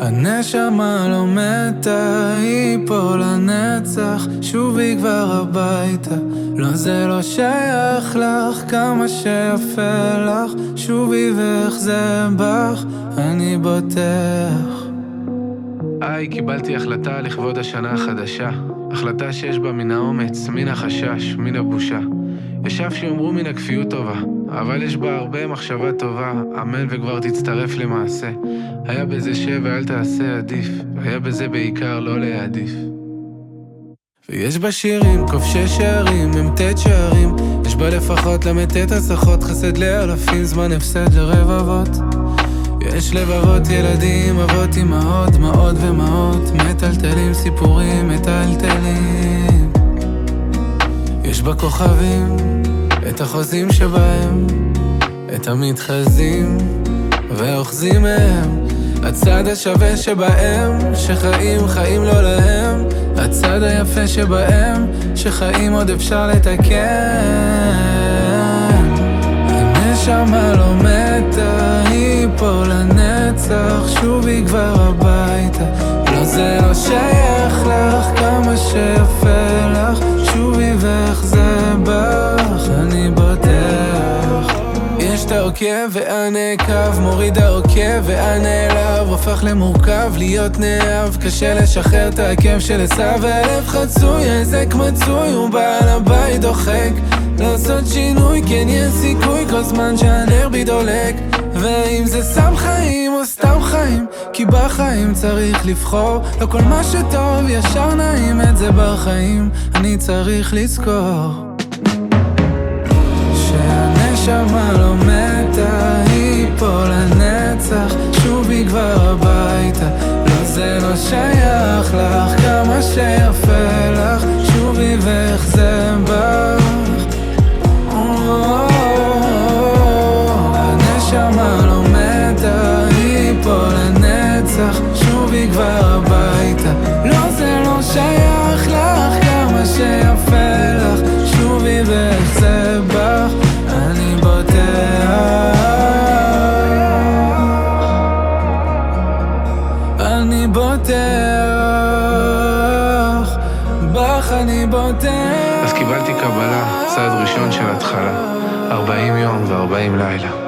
הנשמה לא מתה, היא פה לנצח, שובי כבר הביתה. לא, זה לא שייך לך, כמה שיפה לך, שובי ואיך זה בך, אני בוטח. היי, קיבלתי החלטה לכבוד השנה החדשה. החלטה שיש בה מן האומץ, מן החשש, מן הבושה. ישב שיאמרו מן הכפיות טובה, אבל יש בה הרבה מחשבה טובה, אמן וכבר תצטרף למעשה. היה בזה שב ואל תעשה עדיף, היה בזה בעיקר לא להעדיף. ויש בה שירים, כובשי שערים, מ"ט שערים, יש בה לפחות ל"ט הסחות, חסד לאלפים, זמן הפסד לרבבות. יש לבבות ילדים, אבות, אמהות, דמעות ומעות, מטלטלים סיפורים, מטלטלים. יש בה כוכבים, את החוזים שבהם, את המתחזים, ואוחזים מהם. הצד השווה שבהם, שחיים חיים לא להם, הצד היפה שבהם, שחיים עוד אפשר לתקן. הנשמה היא פה לנצח, שובי כבר הביתה. לא זה לא שייך לך, כמה שיפה לך, שובי ואיך זה בך, אני בוטח. יש את העוקב והנעקב, מוריד העוקב והנעלב, הופך למורכב להיות נאהב, קשה לשחרר את העקב של עשיו, הלב חצוי, העסק מצוי, הוא בעל הבית דוחק. לעשות שינוי, כן יש סיכוי כל זמן שהנר בי דולק. ואם זה סם חיים או סתם חיים כי בחיים צריך לבחור. לא כל מה שטוב ישר נעים את זה בחיים. אני צריך לזכור שהנשמה לא מתה היא פה לנצח. שובי כבר הביתה לא זה לא שייך הנשמה לא מתה, היא פה לנצח, שובי כבר הביתה. לא, זה לא שייך לך, כמה שיפה לך, שובי ואיך בך, אני בוטח. אני בוטח, בך אני בוטח. אז קיבלתי קבלה, צעד ראשון של התחלה. 40 יום ו-40 לילה.